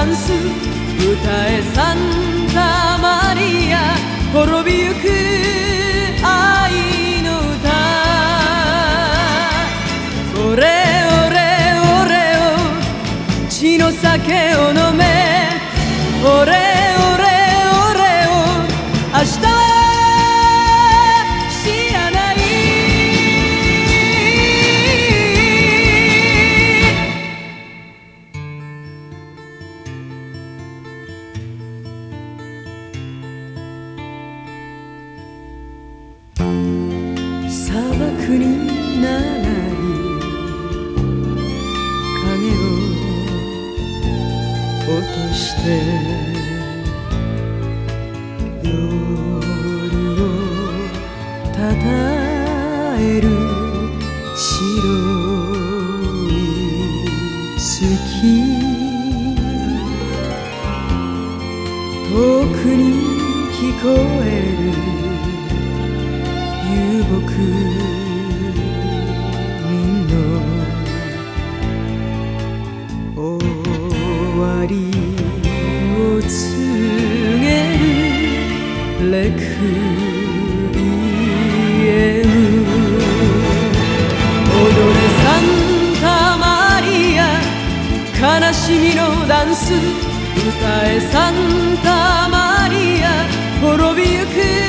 歌えサンタマリア滅びゆく愛の歌。オレオレオレオ血の酒を飲め。漠に長い影を落として夜をたたえる白い月。遠くに聞こえる遊牧。を告げるレクイエム。踊れサンタマリア悲しみのダンス。歌えサンタマリア滅びゆく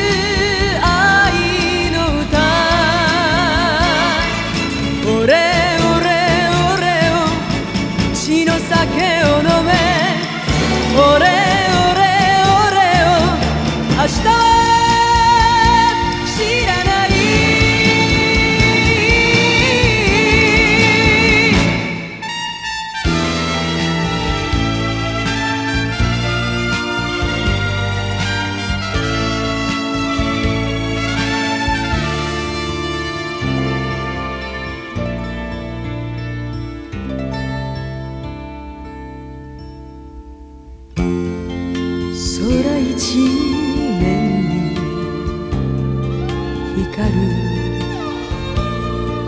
一面に光る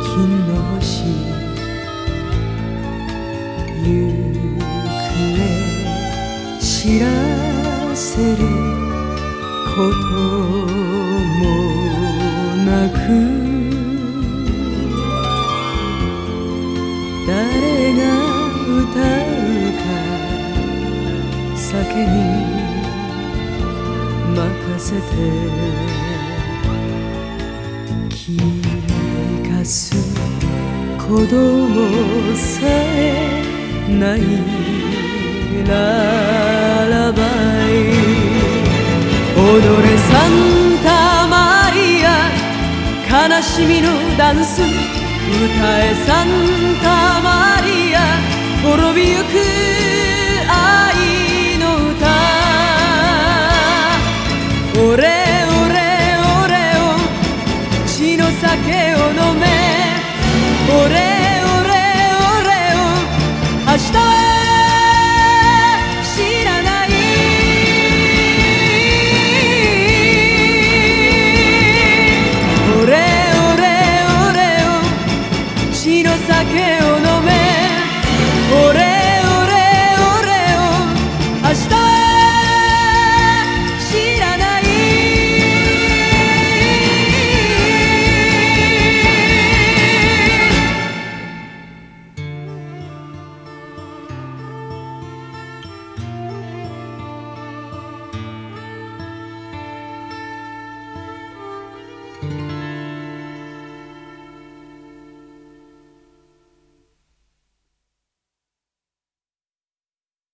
金の星行方知らせることもなく誰が歌うか酒に任せて。気がす子供さえないララバイ踊れサンタマリア。悲しみのダンス。歌えサンタマリア。滅びゆく酒を飲め。オレオレオレオ。明日は知らない。オレオレオレオ。血の酒を飲め。